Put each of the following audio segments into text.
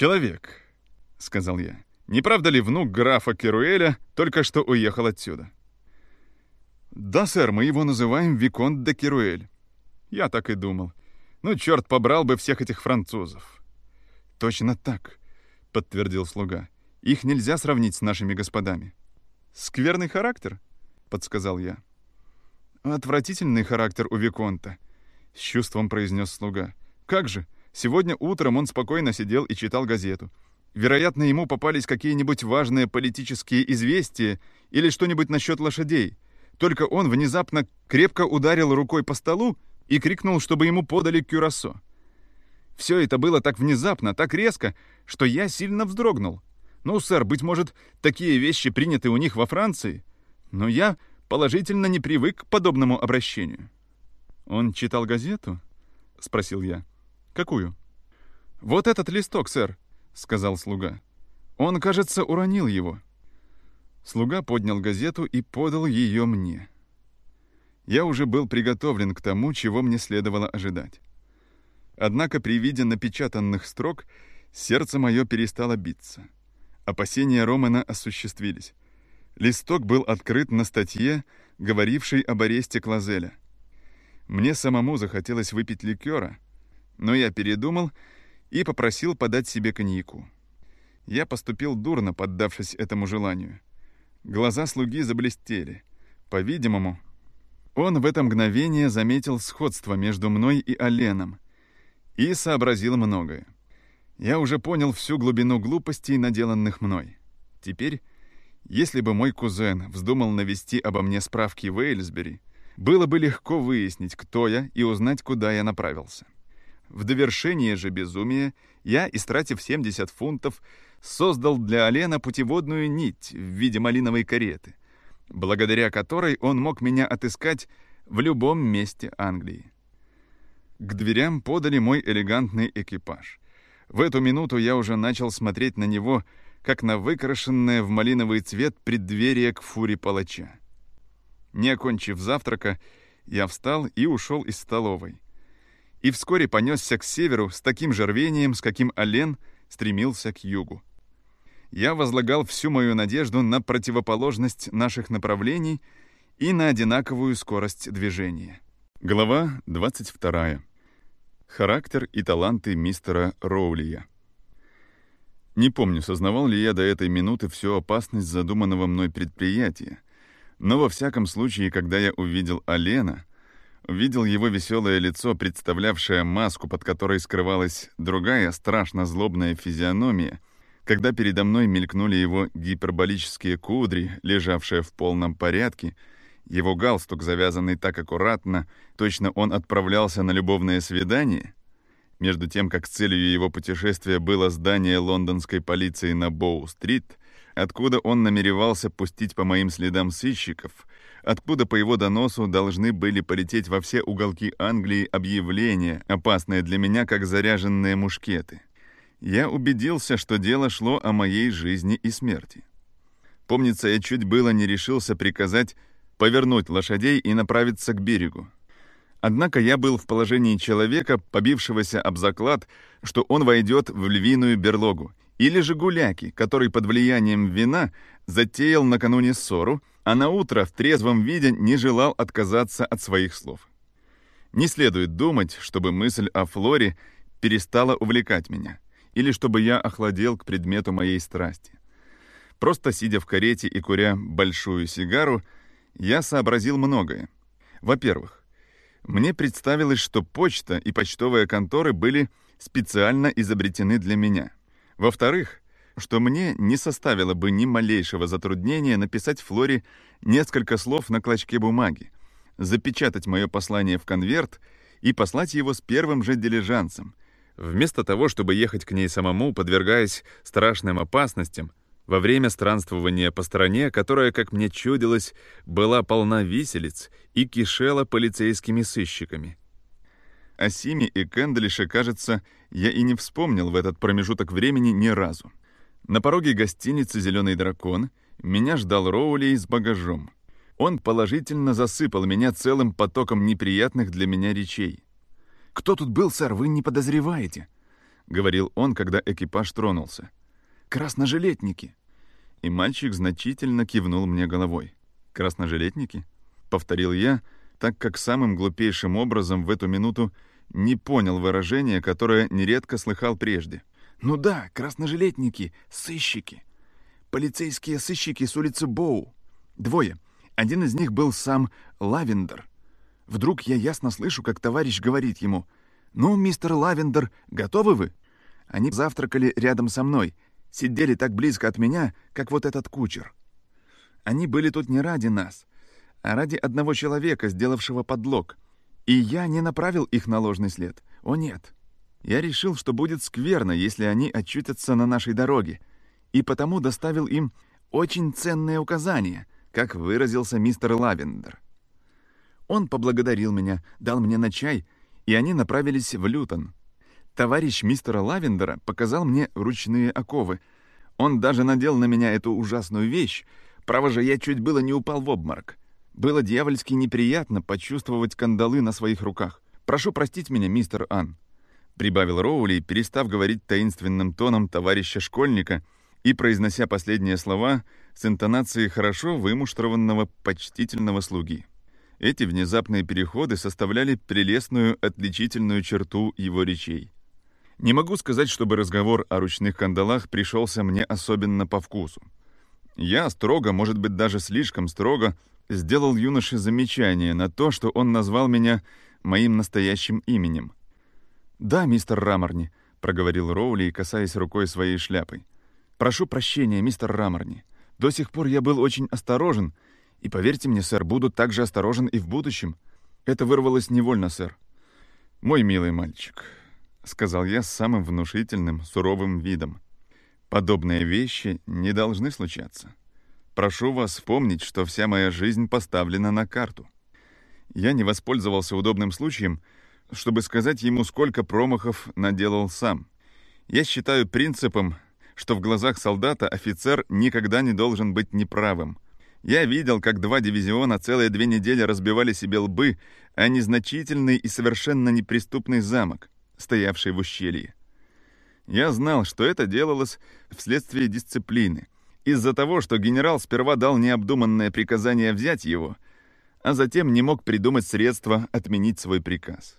«Человек», — сказал я. «Не правда ли внук графа Керуэля только что уехал отсюда?» «Да, сэр, мы его называем Виконт де Керуэль». «Я так и думал. Ну, черт побрал бы всех этих французов». «Точно так», — подтвердил слуга. «Их нельзя сравнить с нашими господами». «Скверный характер?» — подсказал я. «Отвратительный характер у Виконта», — с чувством произнес слуга. «Как же? Сегодня утром он спокойно сидел и читал газету. Вероятно, ему попались какие-нибудь важные политические известия или что-нибудь насчет лошадей. Только он внезапно крепко ударил рукой по столу и крикнул, чтобы ему подали кюрасо. Все это было так внезапно, так резко, что я сильно вздрогнул. Ну, сэр, быть может, такие вещи приняты у них во Франции, но я положительно не привык к подобному обращению. «Он читал газету?» — спросил я. «Какую?» «Вот этот листок, сэр», — сказал слуга. «Он, кажется, уронил его». Слуга поднял газету и подал ее мне. Я уже был приготовлен к тому, чего мне следовало ожидать. Однако при виде напечатанных строк сердце мое перестало биться. Опасения Романа осуществились. Листок был открыт на статье, говорившей об аресте Клазеля. Мне самому захотелось выпить ликера — но я передумал и попросил подать себе коньяку. Я поступил дурно, поддавшись этому желанию. Глаза слуги заблестели. По-видимому, он в это мгновение заметил сходство между мной и Оленом и сообразил многое. Я уже понял всю глубину глупостей, наделанных мной. Теперь, если бы мой кузен вздумал навести обо мне справки в Эйлсбери, было бы легко выяснить, кто я, и узнать, куда я направился. В довершение же безумия я, истратив 70 фунтов, создал для Алена путеводную нить в виде малиновой кареты, благодаря которой он мог меня отыскать в любом месте Англии. К дверям подали мой элегантный экипаж. В эту минуту я уже начал смотреть на него, как на выкрашенное в малиновый цвет преддверие к фуре палача. Не окончив завтрака, я встал и ушел из столовой и вскоре понесся к северу с таким же рвением, с каким Олен стремился к югу. Я возлагал всю мою надежду на противоположность наших направлений и на одинаковую скорость движения. Глава 22. Характер и таланты мистера Роулия. Не помню, сознавал ли я до этой минуты всю опасность задуманного мной предприятия, но во всяком случае, когда я увидел Алена — видел его веселое лицо, представлявшее маску, под которой скрывалась другая страшно злобная физиономия, когда передо мной мелькнули его гиперболические кудри, лежавшие в полном порядке, его галстук, завязанный так аккуратно, точно он отправлялся на любовное свидание, между тем, как целью его путешествия было здание лондонской полиции на Боу-стрит, откуда он намеревался пустить по моим следам сыщиков — откуда по его доносу должны были полететь во все уголки Англии объявления, опасные для меня, как заряженные мушкеты. Я убедился, что дело шло о моей жизни и смерти. Помнится, я чуть было не решился приказать повернуть лошадей и направиться к берегу. Однако я был в положении человека, побившегося об заклад, что он войдет в львиную берлогу, или же гуляки, который под влиянием вина затеял накануне ссору, а на утро в трезвом виде не желал отказаться от своих слов. Не следует думать, чтобы мысль о Флоре перестала увлекать меня, или чтобы я охладел к предмету моей страсти. Просто сидя в карете и куря большую сигару, я сообразил многое. Во-первых, мне представилось, что почта и почтовые конторы были специально изобретены для меня. Во-вторых, что мне не составило бы ни малейшего затруднения написать Флоре несколько слов на клочке бумаги, запечатать мое послание в конверт и послать его с первым же дилижансом, вместо того, чтобы ехать к ней самому, подвергаясь страшным опасностям, во время странствования по стране, которая, как мне чудилось, была полна виселиц и кишела полицейскими сыщиками. О Симе и Кэндлише, кажется, я и не вспомнил в этот промежуток времени ни разу. На пороге гостиницы «Зеленый дракон» меня ждал Роули с багажом. Он положительно засыпал меня целым потоком неприятных для меня речей. «Кто тут был, сэр, вы не подозреваете?» говорил он, когда экипаж тронулся. «Красножилетники!» И мальчик значительно кивнул мне головой. «Красножилетники?» — повторил я, так как самым глупейшим образом в эту минуту не понял выражения, которое нередко слыхал прежде. «Ну да, красножилетники, сыщики. Полицейские сыщики с улицы Боу. Двое. Один из них был сам Лавендер. Вдруг я ясно слышу, как товарищ говорит ему, «Ну, мистер Лавендер, готовы вы?» Они завтракали рядом со мной, сидели так близко от меня, как вот этот кучер. Они были тут не ради нас, а ради одного человека, сделавшего подлог. И я не направил их на ложный след. О нет. Я решил, что будет скверно, если они очутятся на нашей дороге, и потому доставил им очень ценные указания, как выразился мистер Лавендер. Он поблагодарил меня, дал мне на чай, и они направились в Лютон. Товарищ мистера Лавендера показал мне ручные оковы. Он даже надел на меня эту ужасную вещь. Право же, я чуть было не упал в обморок. Было дьявольски неприятно почувствовать кандалы на своих руках. «Прошу простить меня, мистер Ан», — прибавил Роули, перестав говорить таинственным тоном товарища-школьника и произнося последние слова с интонацией хорошо вымуштрованного почтительного слуги. Эти внезапные переходы составляли прелестную отличительную черту его речей. Не могу сказать, чтобы разговор о ручных кандалах пришелся мне особенно по вкусу. Я строго, может быть, даже слишком строго, сделал юноше замечание на то, что он назвал меня моим настоящим именем. «Да, мистер Раморни», — проговорил Роули, касаясь рукой своей шляпой. «Прошу прощения, мистер Раморни. До сих пор я был очень осторожен, и, поверьте мне, сэр, буду так же осторожен и в будущем. Это вырвалось невольно, сэр». «Мой милый мальчик», — сказал я с самым внушительным, суровым видом. «Подобные вещи не должны случаться. Прошу вас помнить, что вся моя жизнь поставлена на карту. Я не воспользовался удобным случаем, чтобы сказать ему, сколько промахов наделал сам. Я считаю принципом, что в глазах солдата офицер никогда не должен быть неправым. Я видел, как два дивизиона целые две недели разбивали себе лбы о незначительный и совершенно неприступный замок, стоявший в ущелье. Я знал, что это делалось вследствие дисциплины — из-за того, что генерал сперва дал необдуманное приказание взять его, а затем не мог придумать средства отменить свой приказ.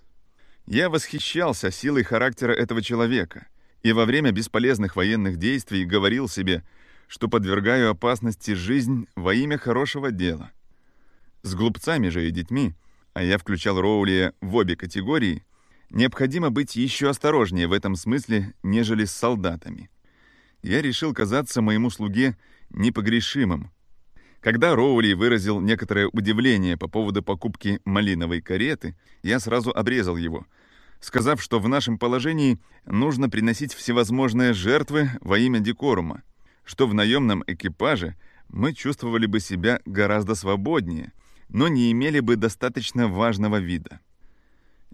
Я восхищался силой характера этого человека и во время бесполезных военных действий говорил себе, что подвергаю опасности жизнь во имя хорошего дела. С глупцами же и детьми, а я включал Роули в обе категории, необходимо быть еще осторожнее в этом смысле, нежели с солдатами я решил казаться моему слуге непогрешимым. Когда Роули выразил некоторое удивление по поводу покупки малиновой кареты, я сразу обрезал его, сказав, что в нашем положении нужно приносить всевозможные жертвы во имя декорума, что в наемном экипаже мы чувствовали бы себя гораздо свободнее, но не имели бы достаточно важного вида.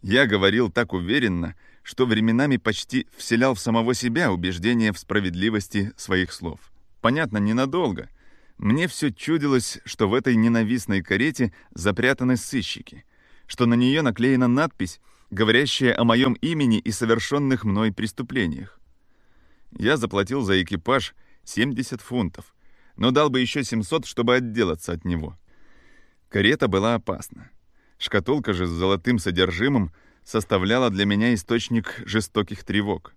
Я говорил так уверенно, что временами почти вселял в самого себя убеждение в справедливости своих слов. Понятно, ненадолго. Мне все чудилось, что в этой ненавистной карете запрятаны сыщики, что на нее наклеена надпись, говорящая о моем имени и совершенных мной преступлениях. Я заплатил за экипаж 70 фунтов, но дал бы еще 700, чтобы отделаться от него. Карета была опасна. Шкатулка же с золотым содержимым — составляла для меня источник жестоких тревог.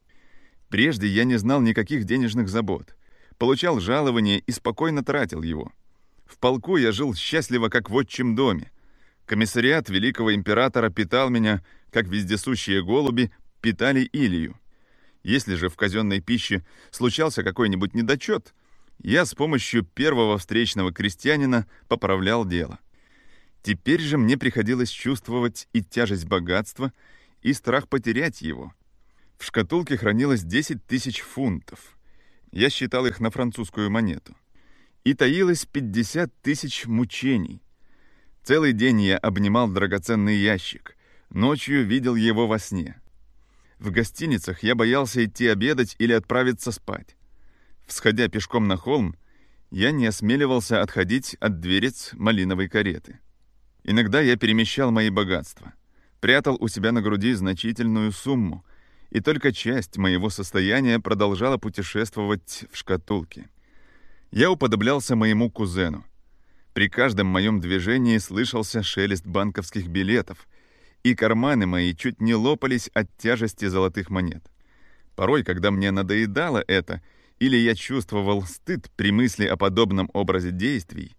Прежде я не знал никаких денежных забот, получал жалование и спокойно тратил его. В полку я жил счастливо, как в отчим доме. Комиссариат великого императора питал меня, как вездесущие голуби питали Илью. Если же в казенной пище случался какой-нибудь недочет, я с помощью первого встречного крестьянина поправлял дело. Теперь же мне приходилось чувствовать и тяжесть богатства, и страх потерять его. В шкатулке хранилось 10 тысяч фунтов. Я считал их на французскую монету. И таилось 50 тысяч мучений. Целый день я обнимал драгоценный ящик. Ночью видел его во сне. В гостиницах я боялся идти обедать или отправиться спать. Всходя пешком на холм, я не осмеливался отходить от дверец малиновой кареты. Иногда я перемещал мои богатства, прятал у себя на груди значительную сумму и только часть моего состояния продолжала путешествовать в шкатулке. Я уподоблялся моему кузену. При каждом моем движении слышался шелест банковских билетов, и карманы мои чуть не лопались от тяжести золотых монет. Порой, когда мне надоедало это, или я чувствовал стыд при мысли о подобном образе действий,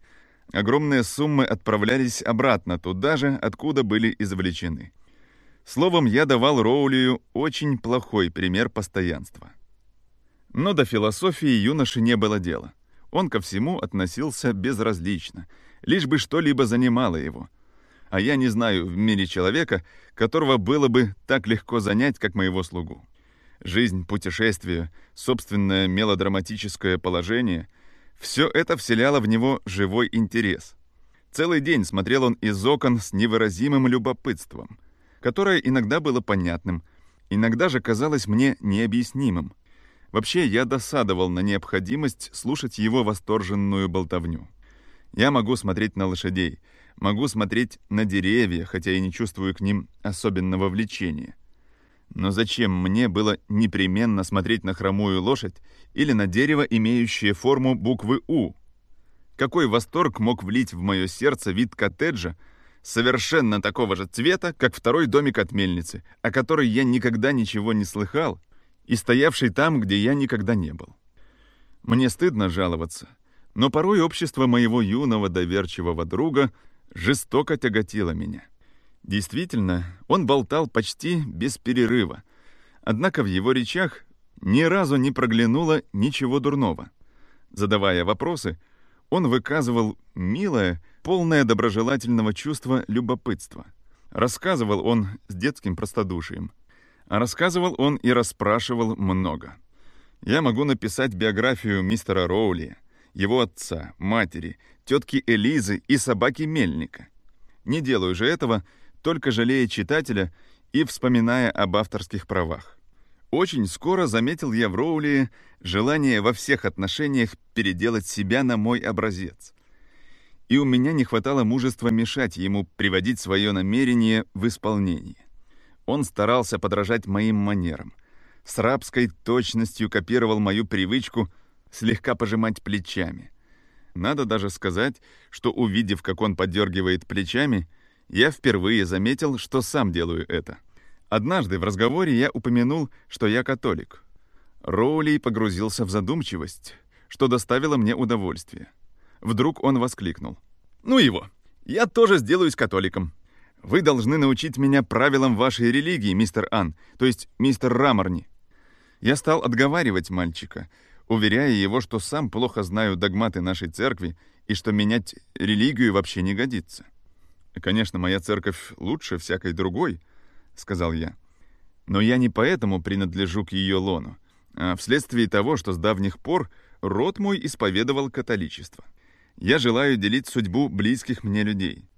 огромные суммы отправлялись обратно туда же, откуда были извлечены. Словом, я давал Роулию очень плохой пример постоянства. Но до философии юноши не было дела. Он ко всему относился безразлично, лишь бы что-либо занимало его. А я не знаю в мире человека, которого было бы так легко занять, как моего слугу. Жизнь, путешествие, собственное мелодраматическое положение — все это вселяло в него живой интерес. Целый день смотрел он из окон с невыразимым любопытством — которое иногда было понятным, иногда же казалось мне необъяснимым. Вообще, я досадовал на необходимость слушать его восторженную болтовню. Я могу смотреть на лошадей, могу смотреть на деревья, хотя и не чувствую к ним особенного влечения. Но зачем мне было непременно смотреть на хромую лошадь или на дерево, имеющее форму буквы «У»? Какой восторг мог влить в мое сердце вид коттеджа, совершенно такого же цвета, как второй домик от мельницы, о которой я никогда ничего не слыхал, и стоявший там, где я никогда не был. Мне стыдно жаловаться, но порой общество моего юного доверчивого друга жестоко тяготило меня. Действительно, он болтал почти без перерыва, однако в его речах ни разу не проглянуло ничего дурного. Задавая вопросы, он выказывал милое, полное доброжелательного чувства любопытства. Рассказывал он с детским простодушием. А рассказывал он и расспрашивал много. Я могу написать биографию мистера Роули, его отца, матери, тетки Элизы и собаки Мельника. Не делаю же этого, только жалея читателя и вспоминая об авторских правах. Очень скоро заметил я в Роули желание во всех отношениях переделать себя на мой образец и у меня не хватало мужества мешать ему приводить свое намерение в исполнение. Он старался подражать моим манерам. С рабской точностью копировал мою привычку слегка пожимать плечами. Надо даже сказать, что увидев, как он подергивает плечами, я впервые заметил, что сам делаю это. Однажды в разговоре я упомянул, что я католик. Роули погрузился в задумчивость, что доставило мне удовольствие. Вдруг он воскликнул. «Ну его! Я тоже сделаюсь католиком. Вы должны научить меня правилам вашей религии, мистер Ан, то есть мистер Раморни». Я стал отговаривать мальчика, уверяя его, что сам плохо знаю догматы нашей церкви и что менять религию вообще не годится. «Конечно, моя церковь лучше всякой другой», — сказал я. «Но я не поэтому принадлежу к ее лону, а вследствие того, что с давних пор род мой исповедовал католичество. Я желаю делить судьбу близких мне людей.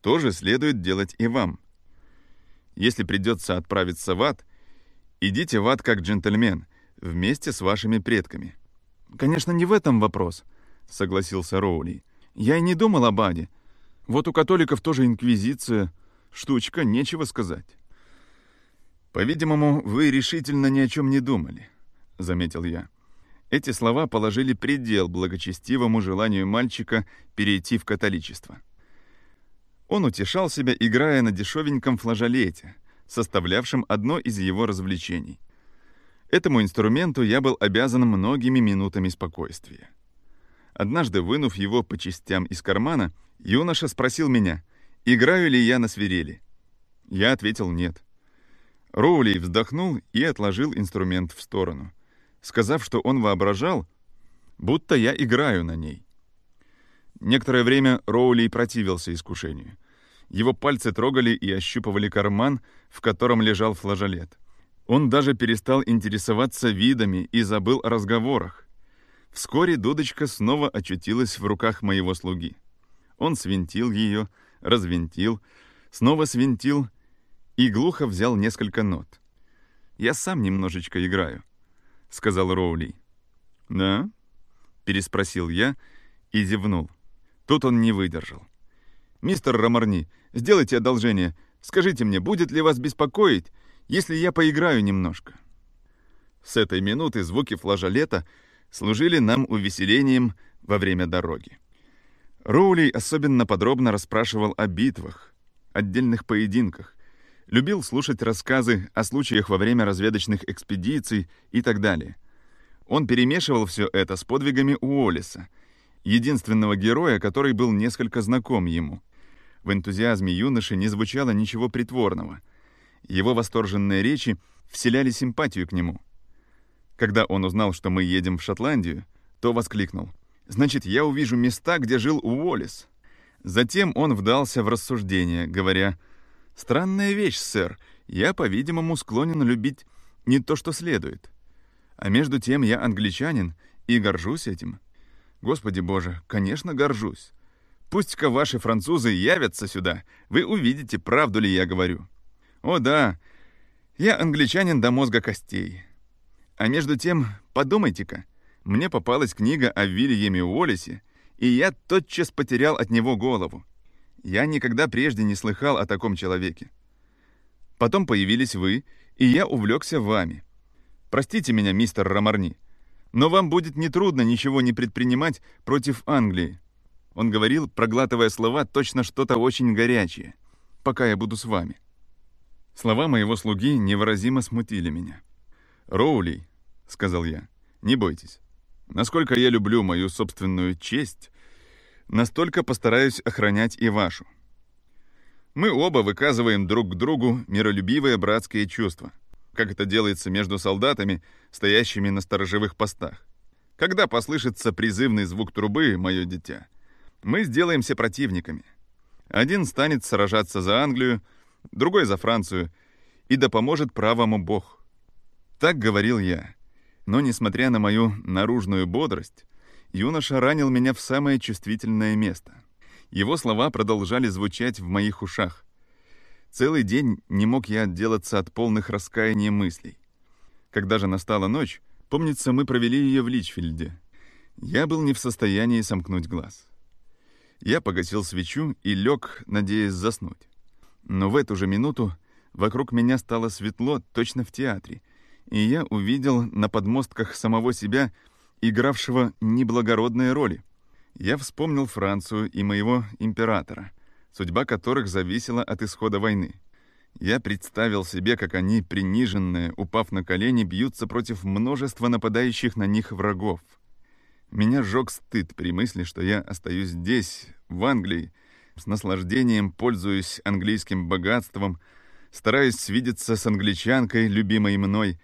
То же следует делать и вам. Если придется отправиться в ад, идите в ад как джентльмен, вместе с вашими предками. «Конечно, не в этом вопрос», — согласился Роули. «Я и не думал об аде. Вот у католиков тоже инквизиция. Штучка, нечего сказать». «По-видимому, вы решительно ни о чем не думали», — заметил я. Эти слова положили предел благочестивому желанию мальчика перейти в католичество. Он утешал себя, играя на дешевеньком флажолете, составлявшем одно из его развлечений. Этому инструменту я был обязан многими минутами спокойствия. Однажды, вынув его по частям из кармана, юноша спросил меня, играю ли я на свирели. Я ответил «нет». Роули вздохнул и отложил инструмент в сторону сказав, что он воображал, будто я играю на ней. Некоторое время Роули противился искушению. Его пальцы трогали и ощупывали карман, в котором лежал флажолет. Он даже перестал интересоваться видами и забыл о разговорах. Вскоре дудочка снова очутилась в руках моего слуги. Он свинтил ее, развинтил, снова свинтил и глухо взял несколько нот. Я сам немножечко играю. — сказал Роули. «Да?» — переспросил я и зевнул. Тут он не выдержал. «Мистер Ромарни, сделайте одолжение. Скажите мне, будет ли вас беспокоить, если я поиграю немножко?» С этой минуты звуки флажолета служили нам увеселением во время дороги. Роули особенно подробно расспрашивал о битвах, отдельных поединках, любил слушать рассказы о случаях во время разведочных экспедиций и так далее. Он перемешивал все это с подвигами Уоллеса, единственного героя, который был несколько знаком ему. В энтузиазме юноши не звучало ничего притворного. Его восторженные речи вселяли симпатию к нему. Когда он узнал, что мы едем в Шотландию, то воскликнул. «Значит, я увижу места, где жил Уоллес». Затем он вдался в рассуждение, говоря, «Странная вещь, сэр, я, по-видимому, склонен любить не то, что следует. А между тем я англичанин и горжусь этим. Господи боже, конечно, горжусь. Пусть-ка ваши французы явятся сюда, вы увидите, правду ли я говорю. О да, я англичанин до мозга костей. А между тем, подумайте-ка, мне попалась книга о Вильяме Уоллесе, и я тотчас потерял от него голову. Я никогда прежде не слыхал о таком человеке. Потом появились вы, и я увлекся вами. Простите меня, мистер Ромарни, но вам будет нетрудно ничего не предпринимать против Англии. Он говорил, проглатывая слова, точно что-то очень горячее. Пока я буду с вами. Слова моего слуги невыразимо смутили меня. «Роули», — сказал я, — «не бойтесь. Насколько я люблю мою собственную честь, настолько постараюсь охранять и вашу. Мы оба выказываем друг к другу миролюбивые братские чувства, как это делается между солдатами, стоящими на сторожевых постах. Когда послышится призывный звук трубы, мое дитя, мы сделаемся противниками. Один станет сражаться за Англию, другой за Францию, и да поможет правому Бог. Так говорил я. Но, несмотря на мою наружную бодрость, юноша ранил меня в самое чувствительное место. Его слова продолжали звучать в моих ушах. Целый день не мог я отделаться от полных раскаяния мыслей. Когда же настала ночь, помнится, мы провели ее в Личфильде. Я был не в состоянии сомкнуть глаз. Я погасил свечу и лег, надеясь заснуть. Но в эту же минуту вокруг меня стало светло, точно в театре, и я увидел на подмостках самого себя, игравшего неблагородные роли. Я вспомнил Францию и моего императора, судьба которых зависела от исхода войны. Я представил себе, как они, приниженные, упав на колени, бьются против множества нападающих на них врагов. Меня сжег стыд при мысли, что я остаюсь здесь, в Англии, с наслаждением пользуюсь английским богатством, стараюсь свидеться с англичанкой, любимой мной,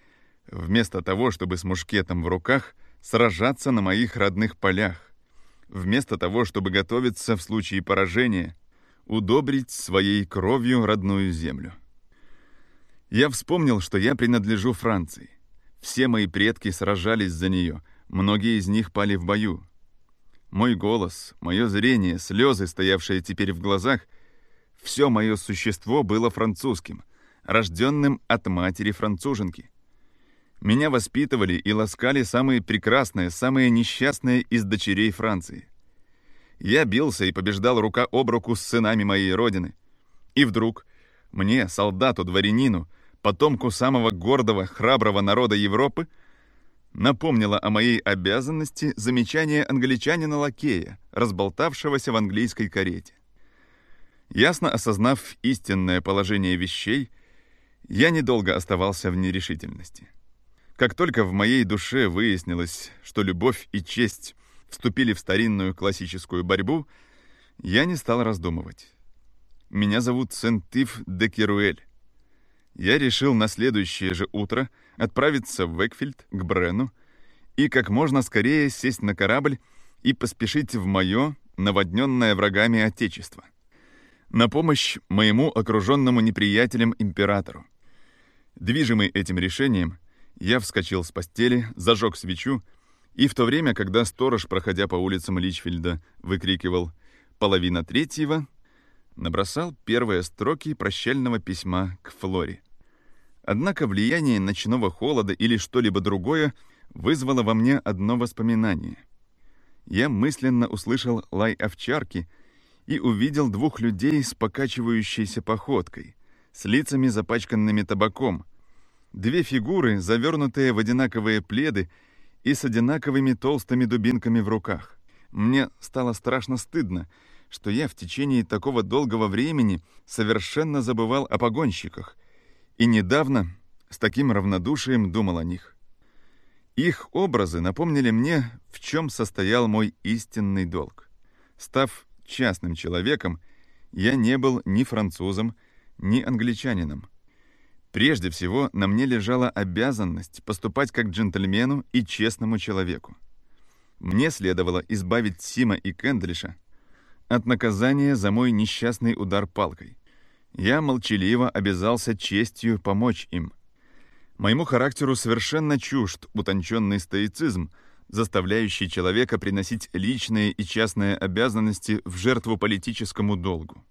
вместо того, чтобы с мушкетом в руках сражаться на моих родных полях, вместо того, чтобы готовиться в случае поражения, удобрить своей кровью родную землю. Я вспомнил, что я принадлежу Франции. Все мои предки сражались за нее, многие из них пали в бою. Мой голос, мое зрение, слезы, стоявшие теперь в глазах, все мое существо было французским, рожденным от матери француженки. Меня воспитывали и ласкали самые прекрасные, самые несчастные из дочерей Франции. Я бился и побеждал рука об руку с сынами моей родины. И вдруг мне, солдату-дворянину, потомку самого гордого, храброго народа Европы, напомнило о моей обязанности замечание англичанина-лакея, разболтавшегося в английской карете. Ясно осознав истинное положение вещей, я недолго оставался в нерешительности. Как только в моей душе выяснилось, что любовь и честь вступили в старинную классическую борьбу, я не стал раздумывать. Меня зовут Сент-Ив де Керуэль. Я решил на следующее же утро отправиться в Векфильд к Брену и как можно скорее сесть на корабль и поспешить в мое, наводненное врагами Отечество. На помощь моему окруженному неприятелем императору. Движимый этим решением, я вскочил с постели, зажег свечу, и в то время, когда сторож, проходя по улицам Личфильда, выкрикивал «половина третьего», набросал первые строки прощального письма к Флоре. Однако влияние ночного холода или что-либо другое вызвало во мне одно воспоминание. Я мысленно услышал лай овчарки и увидел двух людей с покачивающейся походкой, с лицами запачканными табаком — Две фигуры, завернутые в одинаковые пледы и с одинаковыми толстыми дубинками в руках. Мне стало страшно стыдно, что я в течение такого долгого времени совершенно забывал о погонщиках и недавно с таким равнодушием думал о них. Их образы напомнили мне, в чем состоял мой истинный долг. Став частным человеком, я не был ни французом, ни англичанином. Прежде всего, на мне лежала обязанность поступать как джентльмену и честному человеку. Мне следовало избавить Сима и Кендлиша от наказания за мой несчастный удар палкой. Я молчаливо обязался честью помочь им. Моему характеру совершенно чужд утонченный стоицизм, заставляющий человека приносить личные и частные обязанности в жертву политическому долгу.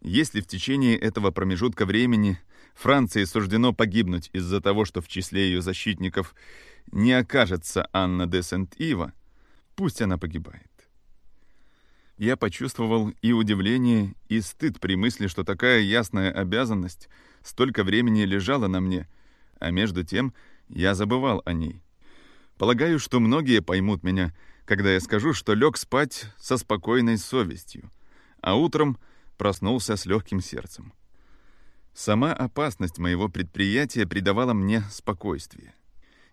Если в течение этого промежутка времени Франции суждено погибнуть из-за того, что в числе ее защитников не окажется Анна де Сент-Ива, пусть она погибает. Я почувствовал и удивление, и стыд при мысли, что такая ясная обязанность столько времени лежала на мне, а между тем я забывал о ней. Полагаю, что многие поймут меня, когда я скажу, что лег спать со спокойной совестью, а утром проснулся с легким сердцем. Сама опасность моего предприятия придавала мне спокойствие.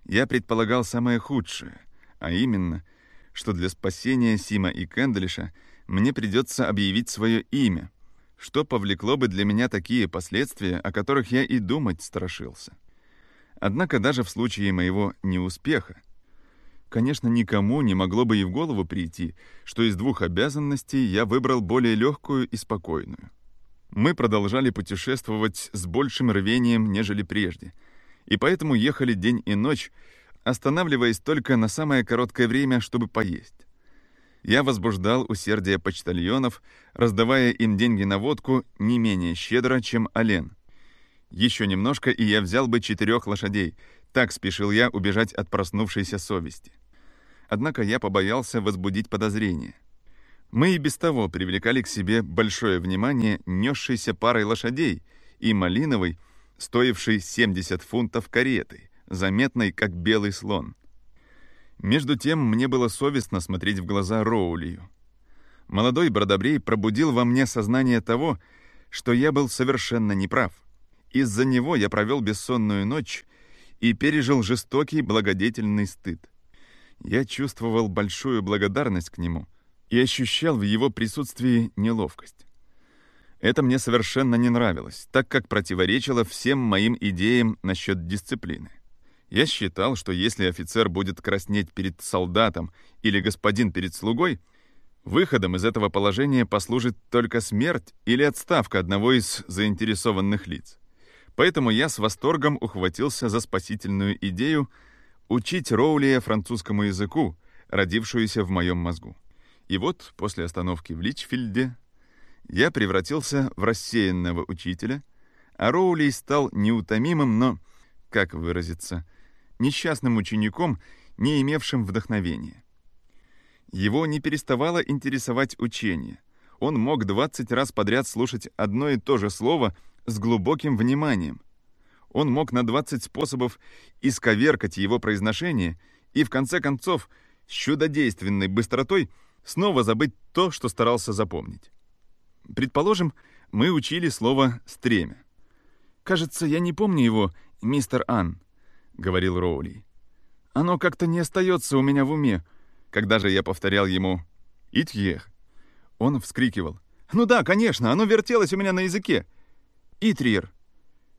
Я предполагал самое худшее, а именно, что для спасения Сима и Кендлиша мне придется объявить свое имя, что повлекло бы для меня такие последствия, о которых я и думать страшился. Однако даже в случае моего неуспеха, конечно, никому не могло бы и в голову прийти, что из двух обязанностей я выбрал более легкую и спокойную. Мы продолжали путешествовать с большим рвением, нежели прежде, и поэтому ехали день и ночь, останавливаясь только на самое короткое время, чтобы поесть. Я возбуждал усердие почтальонов, раздавая им деньги на водку не менее щедро, чем Ален. Еще немножко, и я взял бы четырех лошадей. Так спешил я убежать от проснувшейся совести. Однако я побоялся возбудить подозрения. Мы и без того привлекали к себе большое внимание несшейся парой лошадей и малиновой, стоившей 70 фунтов кареты, заметной как белый слон. Между тем мне было совестно смотреть в глаза Роулию. Молодой Бродобрей пробудил во мне сознание того, что я был совершенно неправ. Из-за него я провел бессонную ночь и пережил жестокий благодетельный стыд. Я чувствовал большую благодарность к нему — и ощущал в его присутствии неловкость. Это мне совершенно не нравилось, так как противоречило всем моим идеям насчет дисциплины. Я считал, что если офицер будет краснеть перед солдатом или господин перед слугой, выходом из этого положения послужит только смерть или отставка одного из заинтересованных лиц. Поэтому я с восторгом ухватился за спасительную идею учить Роулия французскому языку, родившуюся в моем мозгу. И вот после остановки в Личфильде я превратился в рассеянного учителя, а Роули стал неутомимым, но, как выразиться, несчастным учеником, не имевшим вдохновения. Его не переставало интересовать учение. Он мог 20 раз подряд слушать одно и то же слово с глубоким вниманием. Он мог на 20 способов исковеркать его произношение и, в конце концов, с чудодейственной быстротой — снова забыть то, что старался запомнить. Предположим, мы учили слово «стремя». «Кажется, я не помню его, мистер Ан», — говорил Роули. «Оно как-то не остается у меня в уме». Когда же я повторял ему «Итьех», он вскрикивал. «Ну да, конечно, оно вертелось у меня на языке». «Итриер».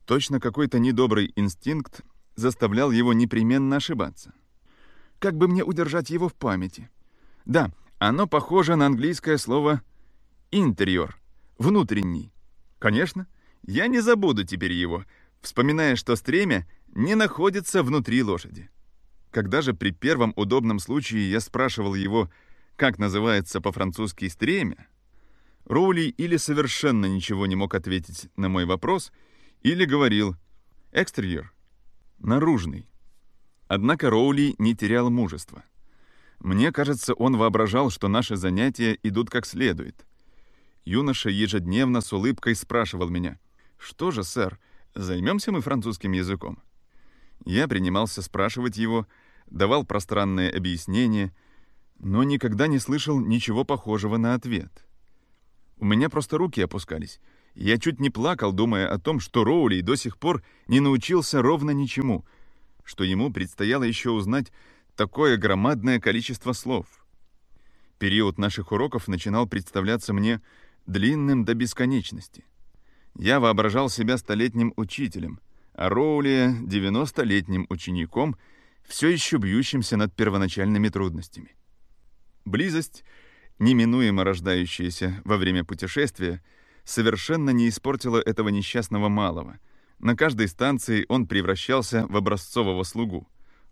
Точно какой-то недобрый инстинкт заставлял его непременно ошибаться. Как бы мне удержать его в памяти? Да, оно похоже на английское слово «интерьер» — «внутренний». Конечно, я не забуду теперь его, вспоминая, что стремя не находится внутри лошади. Когда же при первом удобном случае я спрашивал его, как называется по-французски стремя, Роули или совершенно ничего не мог ответить на мой вопрос, или говорил «экстерьер» — «наружный». Однако Роули не терял мужества. Мне кажется, он воображал, что наши занятия идут как следует. Юноша ежедневно с улыбкой спрашивал меня, «Что же, сэр, займемся мы французским языком?» Я принимался спрашивать его, давал пространные объяснения, но никогда не слышал ничего похожего на ответ. У меня просто руки опускались. Я чуть не плакал, думая о том, что Роули до сих пор не научился ровно ничему, что ему предстояло еще узнать такое громадное количество слов. Период наших уроков начинал представляться мне длинным до бесконечности. Я воображал себя столетним учителем, а Роули — девяностолетним учеником, все еще бьющимся над первоначальными трудностями. Близость, неминуемо рождающаяся во время путешествия, совершенно не испортила этого несчастного малого. На каждой станции он превращался в образцового слугу,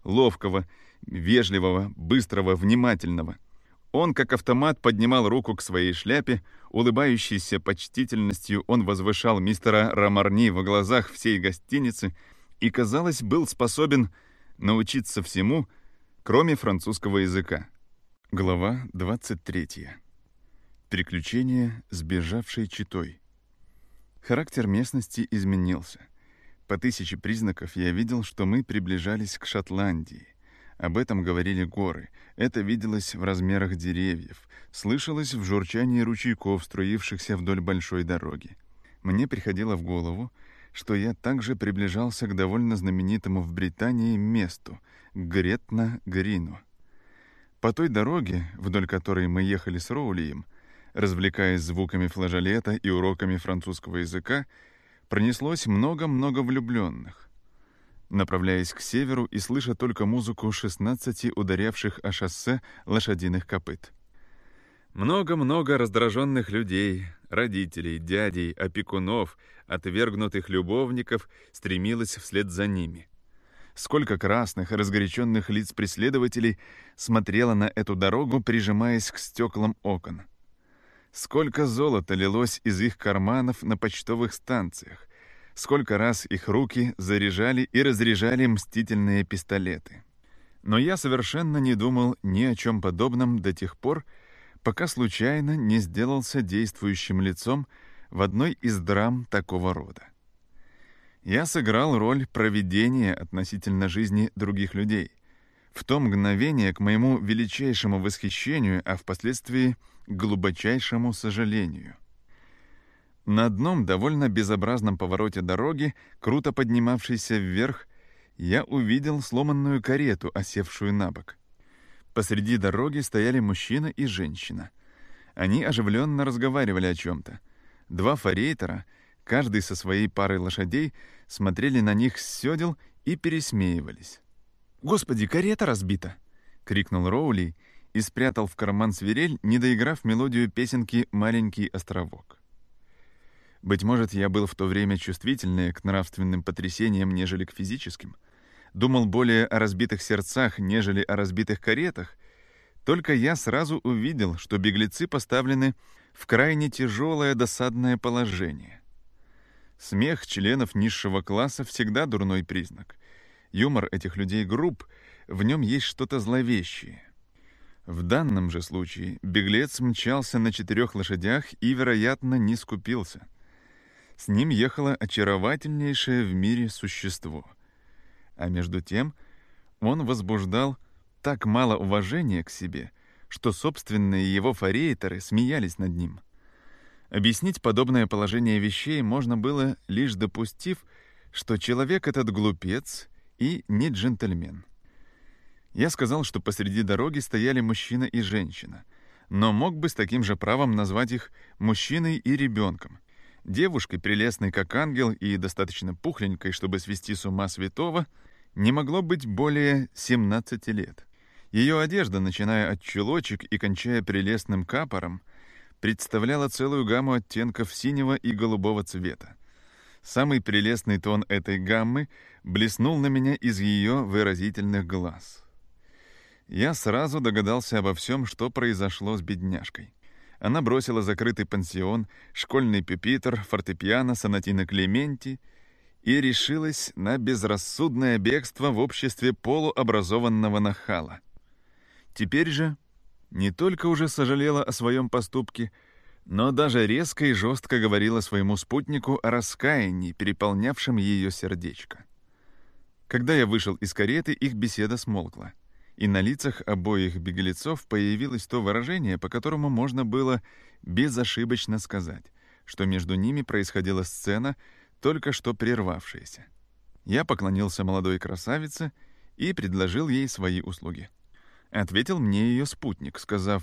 ловкого, вежливого, быстрого, внимательного. Он, как автомат, поднимал руку к своей шляпе, улыбающейся почтительностью он возвышал мистера Рамарни в глазах всей гостиницы и, казалось, был способен научиться всему, кроме французского языка. Глава 23. Приключения с бежавшей читой. Характер местности изменился. По тысяче признаков я видел, что мы приближались к Шотландии. Об этом говорили горы. Это виделось в размерах деревьев, слышалось в журчании ручейков, струившихся вдоль большой дороги. Мне приходило в голову, что я также приближался к довольно знаменитому в Британии месту — Гретна-Грину — по той дороге, вдоль которой мы ехали с Роулием, развлекаясь звуками флажолета и уроками французского языка, пронеслось много-много влюбленных. Направляясь к северу и слыша только музыку 16 ударявших о шоссе лошадиных копыт. Много-много раздраженных людей, родителей, дядей, опекунов, отвергнутых любовников стремилось вслед за ними. Сколько красных, разгоряченных лиц преследователей смотрело на эту дорогу, прижимаясь к стеклам окон. Сколько золота лилось из их карманов на почтовых станциях. Сколько раз их руки заряжали и разряжали мстительные пистолеты. Но я совершенно не думал ни о чем подобном до тех пор, пока случайно не сделался действующим лицом в одной из драм такого рода. Я сыграл роль провидения относительно жизни других людей. В то мгновение к моему величайшему восхищению, а впоследствии к глубочайшему сожалению. На одном довольно безобразном повороте дороги, круто поднимавшейся вверх, я увидел сломанную карету, осевшую на бок. Посреди дороги стояли мужчина и женщина. Они оживленно разговаривали о чем-то. Два форейтера — каждый со своей парой лошадей, смотрели на них с седел и пересмеивались. «Господи, карета разбита!» — крикнул Роули и спрятал в карман свирель, не доиграв мелодию песенки «Маленький островок». Быть может, я был в то время чувствительнее к нравственным потрясениям, нежели к физическим. Думал более о разбитых сердцах, нежели о разбитых каретах. Только я сразу увидел, что беглецы поставлены в крайне тяжелое досадное положение. Смех членов низшего класса всегда дурной признак. Юмор этих людей груб, в нем есть что-то зловещее. В данном же случае беглец мчался на четырех лошадях и, вероятно, не скупился. С ним ехало очаровательнейшее в мире существо. А между тем он возбуждал так мало уважения к себе, что собственные его форейтеры смеялись над ним — Объяснить подобное положение вещей можно было, лишь допустив, что человек этот глупец и не джентльмен. Я сказал, что посреди дороги стояли мужчина и женщина, но мог бы с таким же правом назвать их мужчиной и ребенком, девушкой, прелестной как ангел и достаточно пухленькой, чтобы свести с ума святого, не могло быть более 17 лет. Ее одежда, начиная от чулочек и кончая прелестным капором, представляла целую гамму оттенков синего и голубого цвета. Самый прелестный тон этой гаммы блеснул на меня из ее выразительных глаз. Я сразу догадался обо всем, что произошло с бедняжкой. Она бросила закрытый пансион, школьный пюпитр, фортепиано, сонатины Клементи и решилась на безрассудное бегство в обществе полуобразованного нахала. Теперь же не только уже сожалела о своем поступке, но даже резко и жестко говорила своему спутнику о раскаянии, переполнявшем ее сердечко. Когда я вышел из кареты, их беседа смолкла, и на лицах обоих беглецов появилось то выражение, по которому можно было безошибочно сказать, что между ними происходила сцена, только что прервавшаяся. Я поклонился молодой красавице и предложил ей свои услуги. Ответил мне ее спутник, сказав,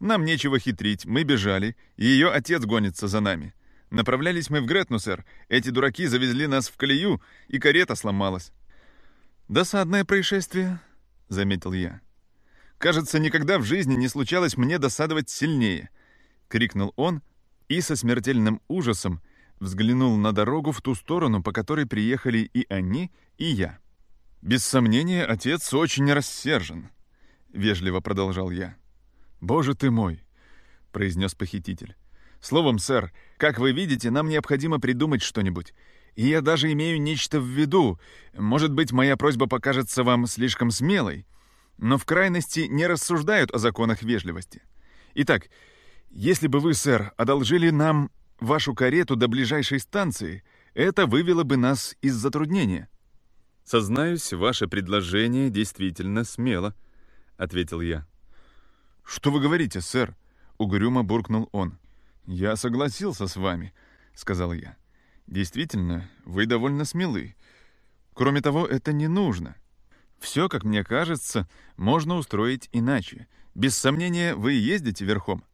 «Нам нечего хитрить, мы бежали, и ее отец гонится за нами. Направлялись мы в Гретну, сэр. Эти дураки завезли нас в колею, и карета сломалась. «Досадное происшествие», — заметил я. «Кажется, никогда в жизни не случалось мне досадовать сильнее», — крикнул он и со смертельным ужасом взглянул на дорогу в ту сторону, по которой приехали и они, и я. «Без сомнения, отец очень рассержен», — вежливо продолжал я. «Боже ты мой!» — произнес похититель. «Словом, сэр, как вы видите, нам необходимо придумать что-нибудь. И я даже имею нечто в виду. Может быть, моя просьба покажется вам слишком смелой, но в крайности не рассуждают о законах вежливости. Итак, если бы вы, сэр, одолжили нам вашу карету до ближайшей станции, это вывело бы нас из затруднения». «Сознаюсь, ваше предложение действительно смело», — ответил я. «Что вы говорите, сэр?» — угрюмо буркнул он. «Я согласился с вами», — сказал я. Действительно, вы довольно смелы. Кроме того, это не нужно. Все, как мне кажется, можно устроить иначе. Без сомнения, вы ездите верхом.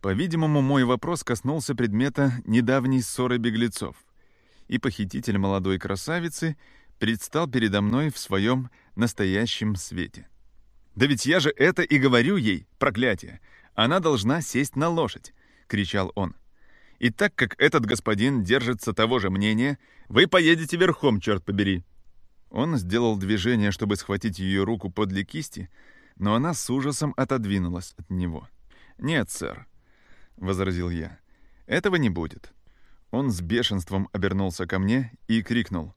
По-видимому, мой вопрос коснулся предмета недавней ссоры беглецов. И похититель молодой красавицы предстал передо мной в своем настоящем свете. «Да ведь я же это и говорю ей, проклятие! Она должна сесть на лошадь!» — кричал он. И так как этот господин держится того же мнения, вы поедете верхом, черт побери». Он сделал движение, чтобы схватить ее руку подле кисти, но она с ужасом отодвинулась от него. «Нет, сэр», — возразил я, — «этого не будет». Он с бешенством обернулся ко мне и крикнул.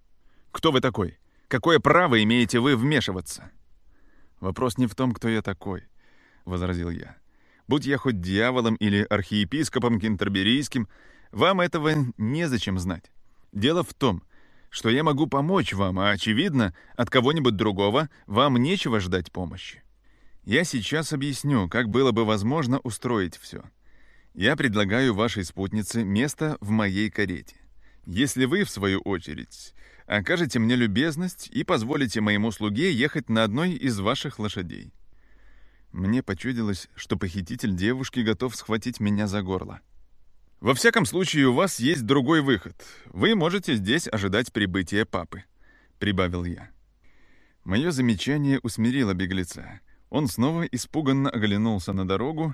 «Кто вы такой? Какое право имеете вы вмешиваться?» «Вопрос не в том, кто я такой», — возразил я. Будь я хоть дьяволом или архиепископом кентерберийским, вам этого незачем знать. Дело в том, что я могу помочь вам, а, очевидно, от кого-нибудь другого вам нечего ждать помощи. Я сейчас объясню, как было бы возможно устроить все. Я предлагаю вашей спутнице место в моей карете. Если вы, в свою очередь, окажете мне любезность и позволите моему слуге ехать на одной из ваших лошадей. Мне почудилось, что похититель девушки готов схватить меня за горло. «Во всяком случае, у вас есть другой выход. Вы можете здесь ожидать прибытия папы», — прибавил я. Мое замечание усмирило беглеца. Он снова испуганно оглянулся на дорогу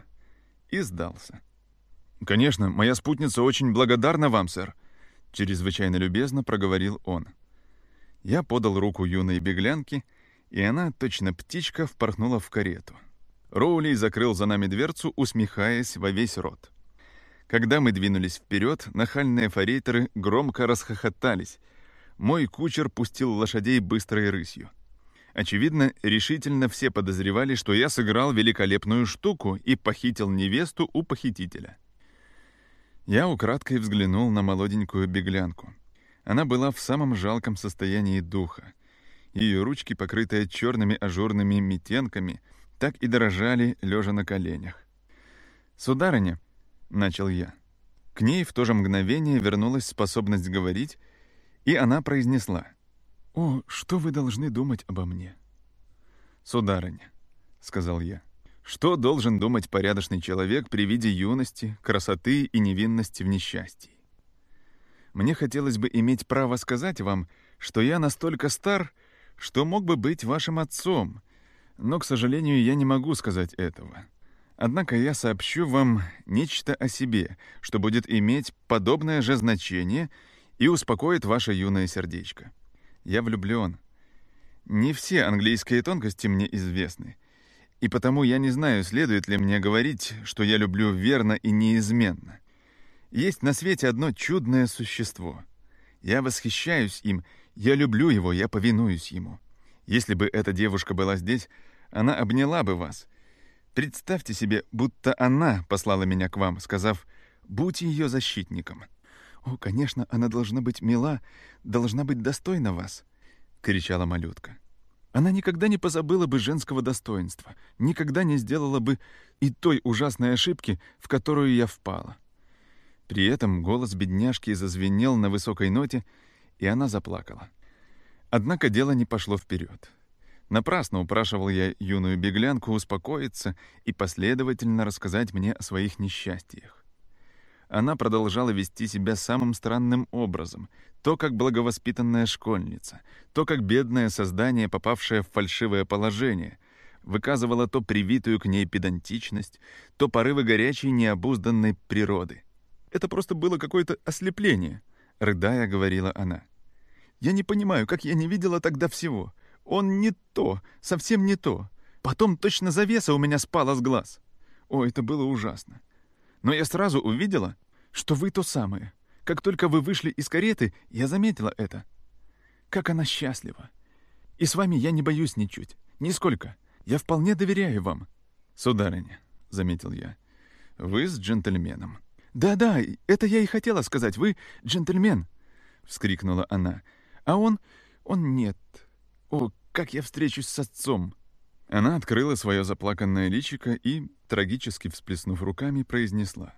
и сдался. «Конечно, моя спутница очень благодарна вам, сэр», — чрезвычайно любезно проговорил он. Я подал руку юной беглянке, и она, точно птичка, впорхнула в карету. Роули закрыл за нами дверцу, усмехаясь во весь рот. Когда мы двинулись вперед, нахальные форейтеры громко расхохотались. Мой кучер пустил лошадей быстрой рысью. Очевидно, решительно все подозревали, что я сыграл великолепную штуку и похитил невесту у похитителя. Я украдкой взглянул на молоденькую беглянку. Она была в самом жалком состоянии духа. Ее ручки, покрытые черными ажурными метенками, так и дрожали, лежа на коленях. «Сударыня», — начал я. К ней в то же мгновение вернулась способность говорить, и она произнесла. «О, что вы должны думать обо мне?» «Сударыня», — сказал я, — «что должен думать порядочный человек при виде юности, красоты и невинности в несчастье? Мне хотелось бы иметь право сказать вам, что я настолько стар, что мог бы быть вашим отцом, но, к сожалению, я не могу сказать этого. Однако я сообщу вам нечто о себе, что будет иметь подобное же значение и успокоит ваше юное сердечко. Я влюблен. Не все английские тонкости мне известны, и потому я не знаю, следует ли мне говорить, что я люблю верно и неизменно. Есть на свете одно чудное существо. Я восхищаюсь им, я люблю его, я повинуюсь ему. Если бы эта девушка была здесь, она обняла бы вас. Представьте себе, будто она послала меня к вам, сказав «Будь ее защитником». О, конечно, она должна быть мила, должна быть достойна вас. — кричала малютка. Она никогда не позабыла бы женского достоинства, никогда не сделала бы и той ужасной ошибки, в которую я впала. При этом голос бедняжки зазвенел на высокой ноте, и она заплакала. Однако дело не пошло вперед. Напрасно упрашивал я юную беглянку успокоиться и последовательно рассказать мне о своих несчастьях. Она продолжала вести себя самым странным образом, то как благовоспитанная школьница, то как бедное создание, попавшее в фальшивое положение, выказывала то привитую к ней педантичность, то порывы горячей необузданной природы. Это просто было какое-то ослепление, рыдая, говорила она. Я не понимаю, как я не видела тогда всего. Он не то, совсем не то. Потом точно завеса у меня спала с глаз. О, это было ужасно. Но я сразу увидела, что вы то самое. Как только вы вышли из кареты, я заметила это. Как она счастлива. И с вами я не боюсь ничуть. Нисколько. Я вполне доверяю вам. Сударыня, — заметил я, — вы с джентльменом. Да-да, это я и хотела сказать. Вы джентльмен, — вскрикнула она. А он... он нет. О, как я встречусь с отцом!» Она открыла свое заплаканное личико и, трагически всплеснув руками, произнесла.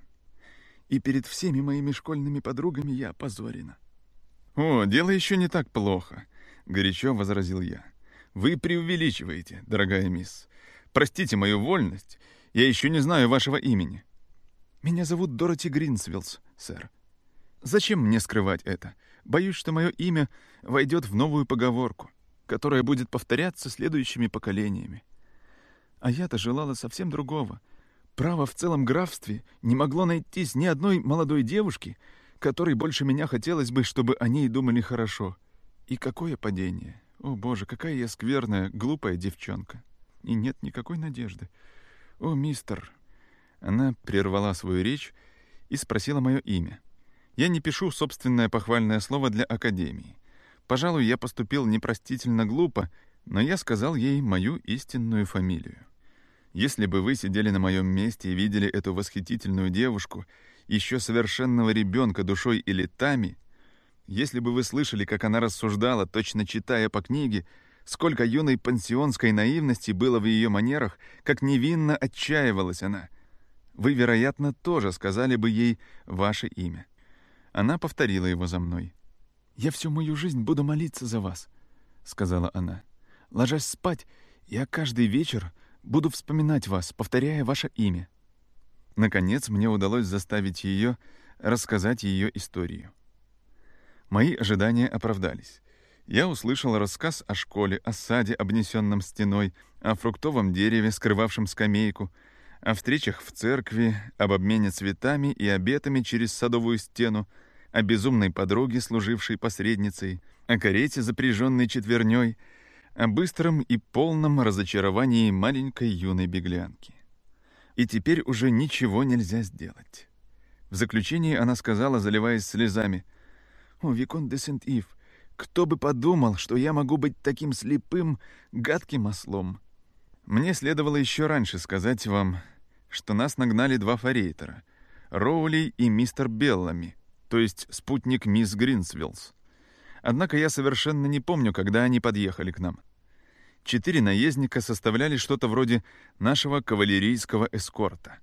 «И перед всеми моими школьными подругами я опозорена». «О, дело еще не так плохо», — горячо возразил я. «Вы преувеличиваете, дорогая мисс. Простите мою вольность, я еще не знаю вашего имени». «Меня зовут Дороти Гринсвиллс, сэр», Зачем мне скрывать это? Боюсь, что мое имя войдет в новую поговорку, которая будет повторяться следующими поколениями. А я-то желала совсем другого. Право в целом графстве не могло найтись ни одной молодой девушки, которой больше меня хотелось бы, чтобы о ней думали хорошо. И какое падение! О, боже, какая я скверная, глупая девчонка! И нет никакой надежды. О, мистер... Она прервала свою речь и спросила мое имя. Я не пишу собственное похвальное слово для Академии. Пожалуй, я поступил непростительно глупо, но я сказал ей мою истинную фамилию. Если бы вы сидели на моем месте и видели эту восхитительную девушку, еще совершенного ребенка душой и летами, если бы вы слышали, как она рассуждала, точно читая по книге, сколько юной пансионской наивности было в ее манерах, как невинно отчаивалась она, вы, вероятно, тоже сказали бы ей ваше имя. Она повторила его за мной. «Я всю мою жизнь буду молиться за вас», — сказала она. «Ложась спать, я каждый вечер буду вспоминать вас, повторяя ваше имя». Наконец, мне удалось заставить ее рассказать ее историю. Мои ожидания оправдались. Я услышал рассказ о школе, о саде, обнесенном стеной, о фруктовом дереве, скрывавшем скамейку, о встречах в церкви, об обмене цветами и обетами через садовую стену, о безумной подруге, служившей посредницей, о карете, запряженной четверней, о быстром и полном разочаровании маленькой юной беглянки. И теперь уже ничего нельзя сделать. В заключении она сказала, заливаясь слезами, «О, Викон де Сент-Ив, кто бы подумал, что я могу быть таким слепым, гадким ослом. Мне следовало еще раньше сказать вам, что нас нагнали два форейтера — Роули и мистер Беллами — то есть спутник мисс Гринсвиллс. Однако я совершенно не помню, когда они подъехали к нам. Четыре наездника составляли что-то вроде нашего кавалерийского эскорта.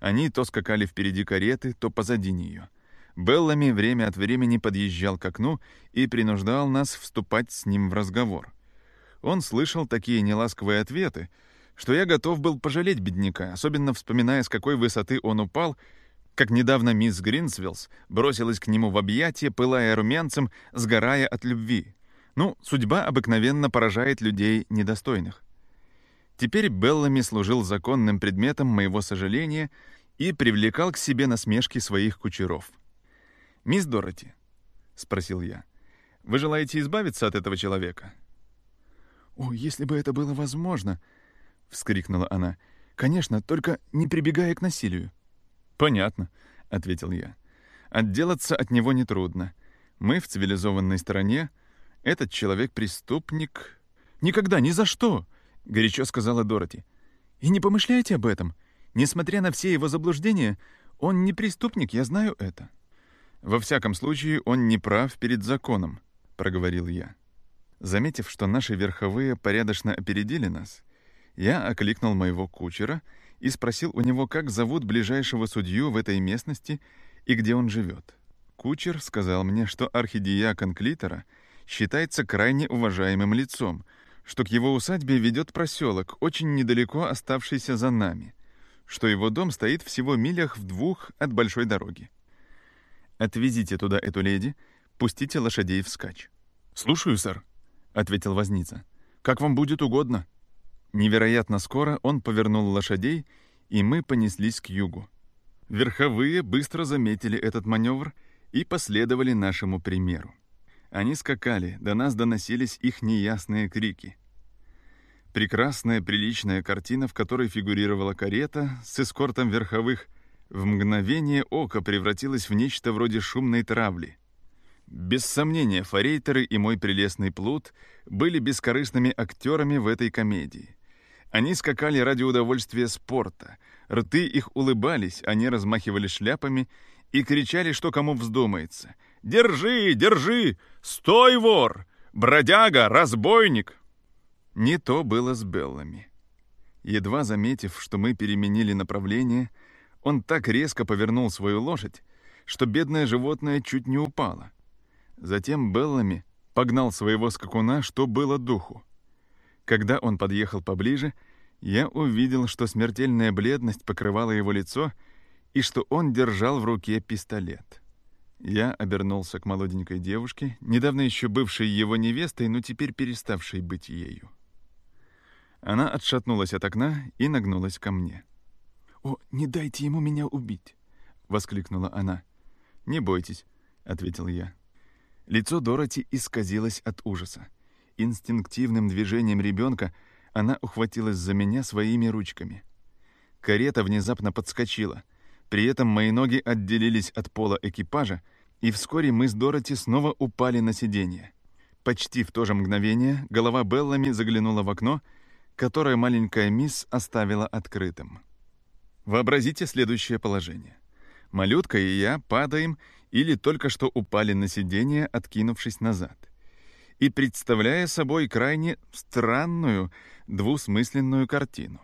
Они то скакали впереди кареты, то позади нее. Беллами время от времени подъезжал к окну и принуждал нас вступать с ним в разговор. Он слышал такие неласковые ответы, что я готов был пожалеть бедняка, особенно вспоминая, с какой высоты он упал как недавно мисс Гринсвиллс бросилась к нему в объятия, пылая румянцем, сгорая от любви. Ну, судьба обыкновенно поражает людей недостойных. Теперь Беллами служил законным предметом моего сожаления и привлекал к себе насмешки своих кучеров. «Мисс Дороти», — спросил я, — «вы желаете избавиться от этого человека?» «О, если бы это было возможно!» — вскрикнула она. «Конечно, только не прибегая к насилию». «Понятно», — ответил я. «Отделаться от него нетрудно. Мы в цивилизованной стране. Этот человек преступник...» «Никогда, ни за что!» — горячо сказала Дороти. «И не помышляйте об этом. Несмотря на все его заблуждения, он не преступник, я знаю это». «Во всяком случае, он не прав перед законом», — проговорил я. Заметив, что наши верховые порядочно опередили нас, я окликнул моего кучера и спросил у него, как зовут ближайшего судью в этой местности и где он живет. Кучер сказал мне, что архидиакон Клитора считается крайне уважаемым лицом, что к его усадьбе ведет проселок, очень недалеко оставшийся за нами, что его дом стоит всего милях в двух от большой дороги. «Отвезите туда эту леди, пустите лошадей вскачь». «Слушаю, сэр», — ответил возница. «Как вам будет угодно». Невероятно скоро он повернул лошадей, и мы понеслись к югу. Верховые быстро заметили этот маневр и последовали нашему примеру. Они скакали, до нас доносились их неясные крики. Прекрасная, приличная картина, в которой фигурировала карета с эскортом верховых, в мгновение ока превратилась в нечто вроде шумной травли. Без сомнения, форейтеры и мой прелестный плут были бескорыстными актерами в этой комедии. Они скакали ради удовольствия спорта, рты их улыбались, они размахивали шляпами и кричали, что кому вздумается. «Держи, держи! Стой, вор! Бродяга, разбойник!» Не то было с Беллами. Едва заметив, что мы переменили направление, он так резко повернул свою лошадь, что бедное животное чуть не упало. Затем Беллами погнал своего скакуна, что было духу. Когда он подъехал поближе, я увидел, что смертельная бледность покрывала его лицо и что он держал в руке пистолет. Я обернулся к молоденькой девушке, недавно еще бывшей его невестой, но теперь переставшей быть ею. Она отшатнулась от окна и нагнулась ко мне. «О, не дайте ему меня убить!» — воскликнула она. «Не бойтесь», — ответил я. Лицо Дороти исказилось от ужаса. Инстинктивным движением ребенка она ухватилась за меня своими ручками. Карета внезапно подскочила. При этом мои ноги отделились от пола экипажа, и вскоре мы с Дороти снова упали на сиденье. Почти в то же мгновение голова Беллами заглянула в окно, которое маленькая мисс оставила открытым. Вообразите следующее положение. Малютка и я падаем или только что упали на сиденье, откинувшись назад. И представляя собой крайне странную, двусмысленную картину.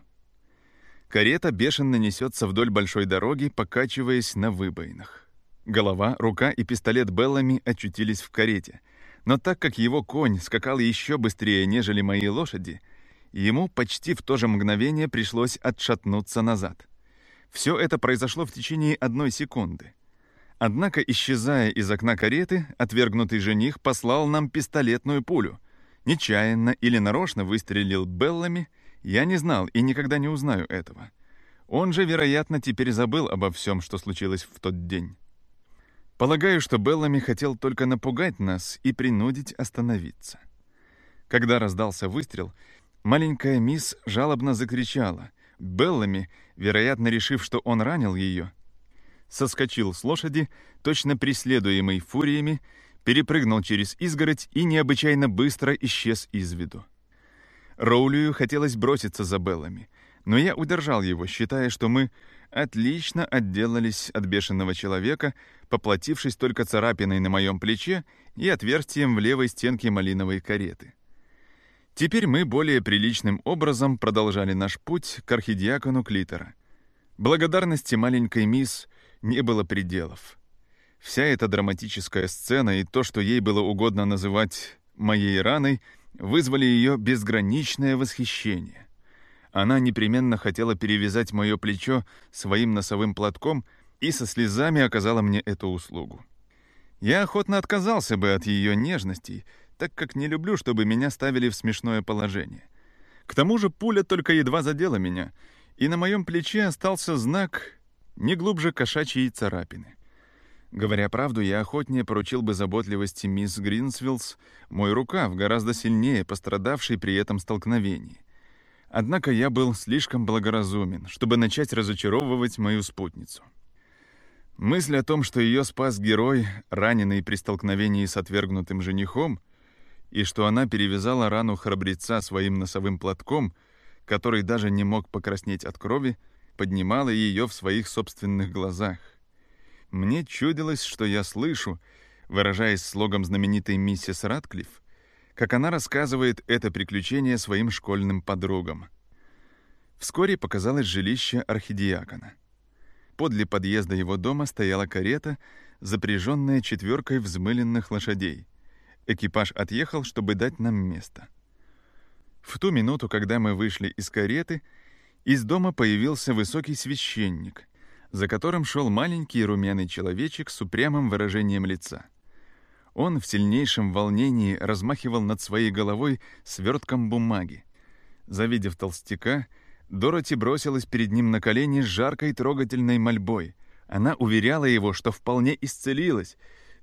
Карета бешено несется вдоль большой дороги, покачиваясь на выбоинах. Голова, рука и пистолет Беллами очутились в карете, но так как его конь скакал еще быстрее, нежели мои лошади, ему почти в то же мгновение пришлось отшатнуться назад. Все это произошло в течение одной секунды. Однако, исчезая из окна кареты, отвергнутый жених послал нам пистолетную пулю. Нечаянно или нарочно выстрелил Беллами, я не знал и никогда не узнаю этого. Он же, вероятно, теперь забыл обо всем, что случилось в тот день. Полагаю, что Беллами хотел только напугать нас и принудить остановиться. Когда раздался выстрел, маленькая мисс жалобно закричала. Беллами, вероятно, решив, что он ранил ее, соскочил с лошади, точно преследуемый фуриями, перепрыгнул через изгородь и необычайно быстро исчез из виду. Роулию хотелось броситься за Беллами, но я удержал его, считая, что мы отлично отделались от бешеного человека, поплатившись только царапиной на моем плече и отверстием в левой стенке малиновой кареты. Теперь мы более приличным образом продолжали наш путь к архидиакону Клитора. Благодарности маленькой мисс не было пределов. Вся эта драматическая сцена и то, что ей было угодно называть «моей раной», вызвали ее безграничное восхищение. Она непременно хотела перевязать мое плечо своим носовым платком и со слезами оказала мне эту услугу. Я охотно отказался бы от ее нежностей, так как не люблю, чтобы меня ставили в смешное положение. К тому же пуля только едва задела меня, и на моем плече остался знак не глубже кошачьей царапины. Говоря правду, я охотнее поручил бы заботливости мисс Гринсвиллс мой рукав, гораздо сильнее пострадавший при этом столкновении. Однако я был слишком благоразумен, чтобы начать разочаровывать мою спутницу. Мысль о том, что ее спас герой, раненый при столкновении с отвергнутым женихом, и что она перевязала рану храбреца своим носовым платком, который даже не мог покраснеть от крови, поднимала ее в своих собственных глазах. Мне чудилось, что я слышу, выражаясь слогом знаменитой миссис Ратклифф, как она рассказывает это приключение своим школьным подругам. Вскоре показалось жилище архидиакона. Подле подъезда его дома стояла карета, запряженная четверкой взмыленных лошадей. Экипаж отъехал, чтобы дать нам место. В ту минуту, когда мы вышли из кареты, из дома появился высокий священник, за которым шел маленький румяный человечек с упрямым выражением лица. Он в сильнейшем волнении размахивал над своей головой свертком бумаги. Завидев толстяка, Дороти бросилась перед ним на колени с жаркой трогательной мольбой. Она уверяла его, что вполне исцелилась,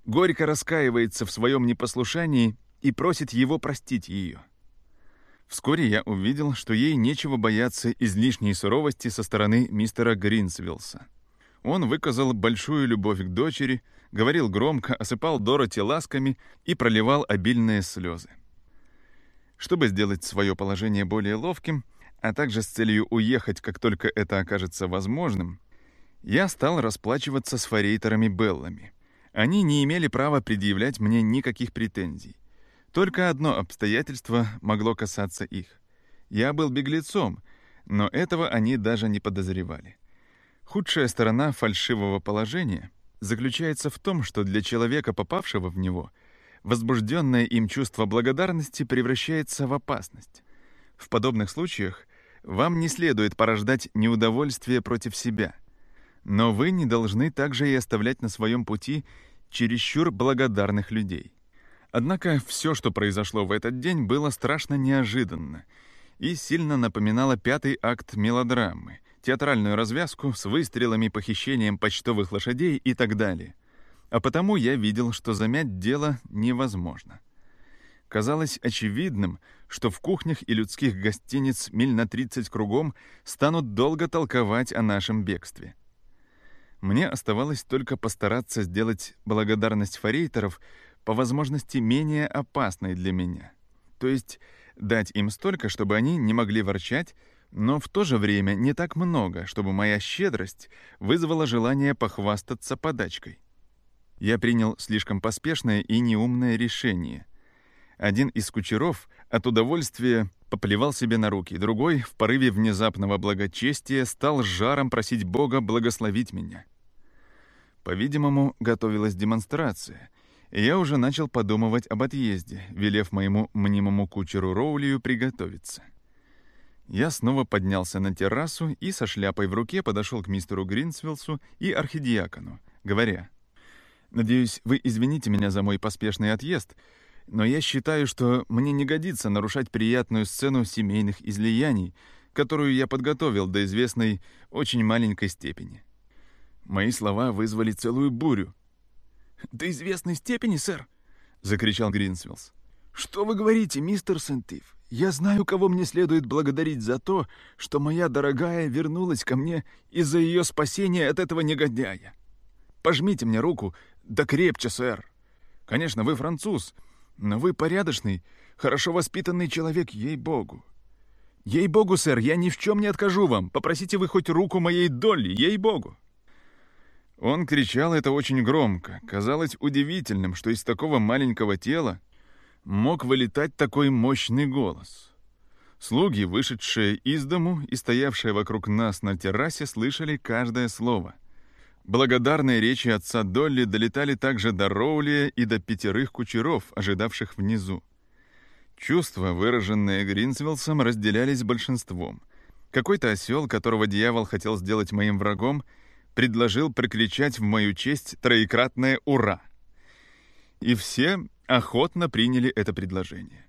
горько раскаивается в своем непослушании и просит его простить ее. Вскоре я увидел, что ей нечего бояться излишней суровости со стороны мистера Гринсвиллса. Он выказал большую любовь к дочери, говорил громко, осыпал Дороти ласками и проливал обильные слезы. Чтобы сделать свое положение более ловким, а также с целью уехать, как только это окажется возможным, я стал расплачиваться с форейтерами Беллами. Они не имели права предъявлять мне никаких претензий. Только одно обстоятельство могло касаться их. Я был беглецом, но этого они даже не подозревали. Худшая сторона фальшивого положения заключается в том, что для человека, попавшего в него, возбужденное им чувство благодарности превращается в опасность. В подобных случаях вам не следует порождать неудовольствие против себя. Но вы не должны также и оставлять на своем пути чересчур благодарных людей. Однако все, что произошло в этот день, было страшно неожиданно и сильно напоминало пятый акт мелодрамы, театральную развязку с выстрелами, похищением почтовых лошадей и так далее. А потому я видел, что замять дело невозможно. Казалось очевидным, что в кухнях и людских гостиниц миль на 30 кругом станут долго толковать о нашем бегстве. Мне оставалось только постараться сделать благодарность форейтеров по возможности менее опасной для меня. То есть дать им столько, чтобы они не могли ворчать, но в то же время не так много, чтобы моя щедрость вызвала желание похвастаться подачкой. Я принял слишком поспешное и неумное решение. Один из кучеров от удовольствия поплевал себе на руки, другой, в порыве внезапного благочестия, стал жаром просить Бога благословить меня. По-видимому, готовилась демонстрация, и я уже начал подумывать об отъезде, велев моему мнимому кучеру Роулию приготовиться. Я снова поднялся на террасу и со шляпой в руке подошел к мистеру Гринсвиллсу и архидиакону, говоря, «Надеюсь, вы извините меня за мой поспешный отъезд, но я считаю, что мне не годится нарушать приятную сцену семейных излияний, которую я подготовил до известной очень маленькой степени. Мои слова вызвали целую бурю. «До известной степени, сэр?» — закричал Гринсвиллс. «Что вы говорите, мистер Сентив? Я знаю, кого мне следует благодарить за то, что моя дорогая вернулась ко мне из-за ее спасения от этого негодяя. Пожмите мне руку, да крепче, сэр. Конечно, вы француз, — но вы порядочный, хорошо воспитанный человек, ей-богу. Ей-богу, сэр, я ни в чем не откажу вам. Попросите вы хоть руку моей Долли, ей-богу. Он кричал это очень громко. Казалось удивительным, что из такого маленького тела мог вылетать такой мощный голос. Слуги, вышедшие из дому и стоявшие вокруг нас на террасе, слышали каждое слово — Благодарные речи отца Долли долетали также до Роули и до пятерых кучеров, ожидавших внизу. Чувства, выраженные Гринсвиллсом, разделялись большинством. Какой-то осел, которого дьявол хотел сделать моим врагом, предложил прокричать в мою честь троекратное «Ура!». И все охотно приняли это предложение.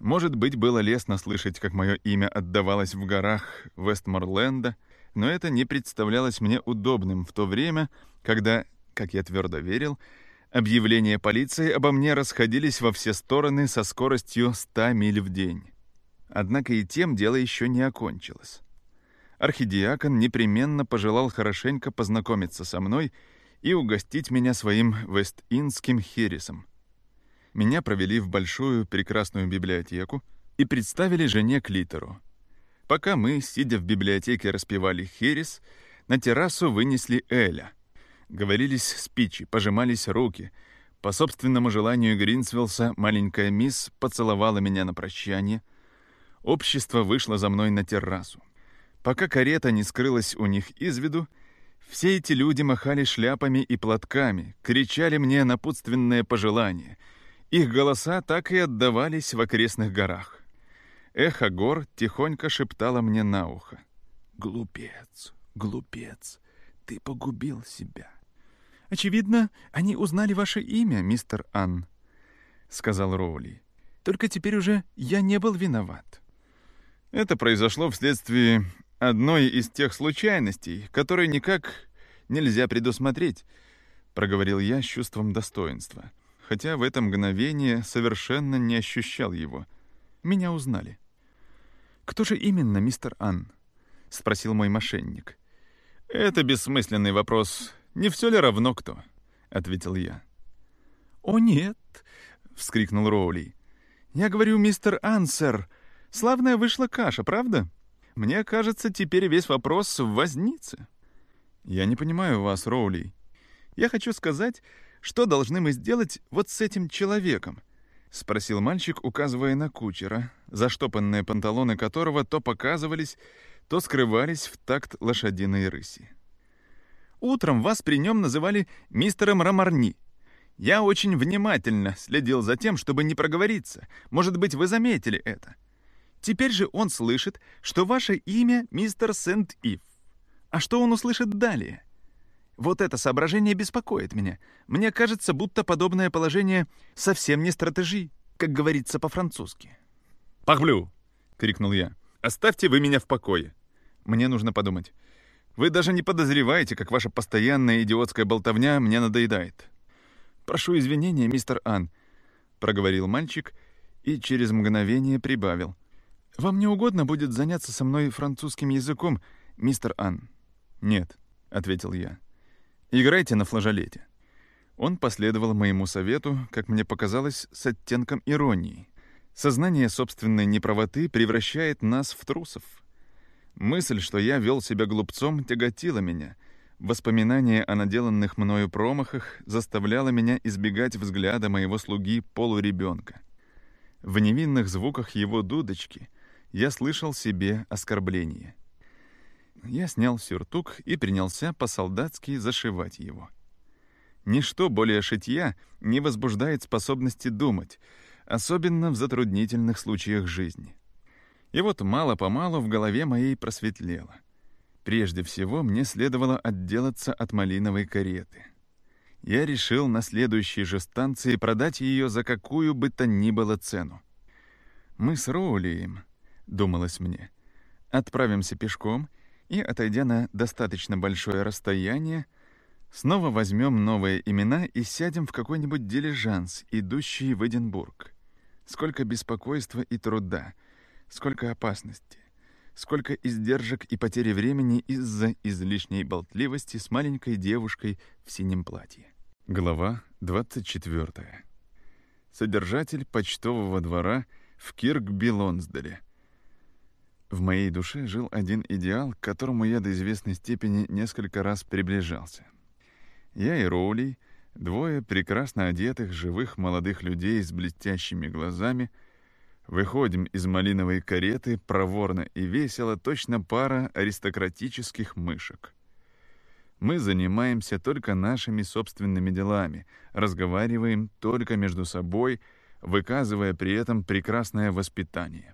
Может быть, было лестно слышать, как мое имя отдавалось в горах Вестморленда — но это не представлялось мне удобным в то время, когда, как я твердо верил, объявления полиции обо мне расходились во все стороны со скоростью 100 миль в день. Однако и тем дело еще не окончилось. Архидиакон непременно пожелал хорошенько познакомиться со мной и угостить меня своим вест-индским хересом. Меня провели в большую прекрасную библиотеку и представили жене Клитору, Пока мы, сидя в библиотеке, распевали херес, на террасу вынесли Эля. Говорились спичи, пожимались руки, По собственному желанию Гринсвелса маленькая мисс поцеловала меня на прощание. Общество вышло за мной на террасу. Пока карета не скрылась у них из виду, все эти люди махали шляпами и платками, кричали мне напутственные пожелания. Их голоса так и отдавались в окрестных горах. Эхо гор тихонько шептало мне на ухо. «Глупец, глупец, ты погубил себя». «Очевидно, они узнали ваше имя, мистер Анн», — сказал Роули. «Только теперь уже я не был виноват». Это произошло вследствие одной из тех случайностей, которые никак нельзя предусмотреть, проговорил я с чувством достоинства, хотя в это мгновение совершенно не ощущал его. Меня узнали. «Кто же именно, мистер Ан? спросил мой мошенник. «Это бессмысленный вопрос. Не все ли равно кто?» — ответил я. «О, нет!» — вскрикнул Роули. «Я говорю, мистер Ан, сэр, славная вышла каша, правда?» Мне кажется, теперь весь вопрос в вознице. Я не понимаю вас, Роули. Я хочу сказать, что должны мы сделать вот с этим человеком? Спросил мальчик, указывая на кучера, заштопанные панталоны которого то показывались, то скрывались в такт лошадиной рыси. Утром вас при нем называли мистером Рамарни. Я очень внимательно следил за тем, чтобы не проговориться. Может быть, вы заметили это. Теперь же он слышит, что ваше имя мистер Сент-Ив. А что он услышит далее? Вот это соображение беспокоит меня. Мне кажется, будто подобное положение совсем не стратежи, как говорится по-французски. «Пахблю!» — крикнул я. «Оставьте вы меня в покое. Мне нужно подумать. Вы даже не подозреваете, как ваша постоянная идиотская болтовня мне надоедает». «Прошу извинения, мистер Ан», — проговорил мальчик и через мгновение прибавил. «Вам не угодно будет заняться со мной французским языком, мистер Ан?» «Нет», — ответил я. «Играйте на флажолете». Он последовал моему совету, как мне показалось, с оттенком иронии. Сознание собственной неправоты превращает нас в трусов. Мысль, что я вел себя глупцом, тяготила меня. Воспоминание о наделанных мною промахах заставляло меня избегать взгляда моего слуги полуребенка. В невинных звуках его дудочки я слышал себе оскорбление. Я снял сюртук и принялся по-солдатски зашивать его. Ничто более шитья не возбуждает способности думать, особенно в затруднительных случаях жизни. И вот мало-помалу в голове моей просветлело. Прежде всего, мне следовало отделаться от малиновой кареты. Я решил на следующей же станции продать ее за какую бы то ни было цену. Мы с Роулием — думалось мне. Отправимся пешком и, отойдя на достаточно большое расстояние, снова возьмем новые имена и сядем в какой-нибудь дилижанс, идущий в Эдинбург. Сколько беспокойства и труда, сколько опасности, сколько издержек и потери времени из-за излишней болтливости с маленькой девушкой в синем платье. Глава 24. Содержатель почтового двора в Киркби-Лонсделе — в моей душе жил один идеал, к которому я до известной степени несколько раз приближался. Я и Роули, двое прекрасно одетых, живых молодых людей с блестящими глазами, выходим из малиновой кареты проворно и весело, точно пара аристократических мышек. Мы занимаемся только нашими собственными делами, разговариваем только между собой, выказывая при этом прекрасное воспитание —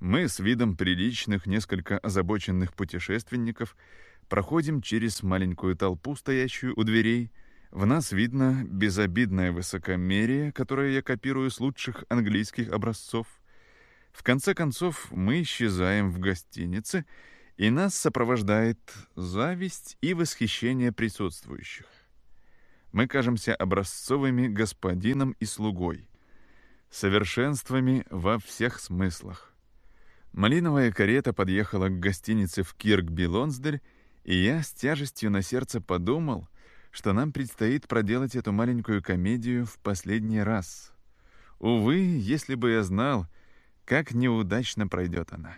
мы с видом приличных, несколько озабоченных путешественников проходим через маленькую толпу, стоящую у дверей. В нас видно безобидное высокомерие, которое я копирую с лучших английских образцов. В конце концов, мы исчезаем в гостинице, и нас сопровождает зависть и восхищение присутствующих. Мы кажемся образцовыми господином и слугой, совершенствами во всех смыслах. Малиновая карета подъехала к гостинице в Киркби-Лонсдель, и я с тяжестью на сердце подумал, что нам предстоит проделать эту маленькую комедию в последний раз. Увы, если бы я знал, как неудачно пройдет она.